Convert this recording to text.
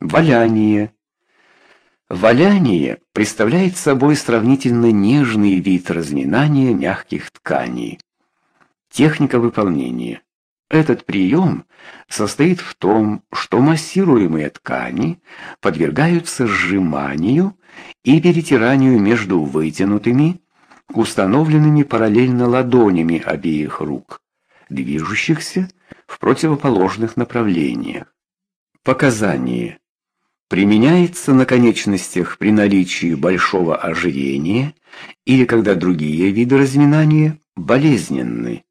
Валяние. Валяние представляет собой сравнительно нежный вид разминания мягких тканей. Техника выполнения. Этот прием состоит в том, что массируемые ткани подвергаются сжиманию и перетиранию между вытянутыми, установленными параллельно ладонями обеих рук, движущихся в противоположных направлениях. Показания. Применяется на конечностях при наличии большого ожирения или когда другие виды разминания болезненны.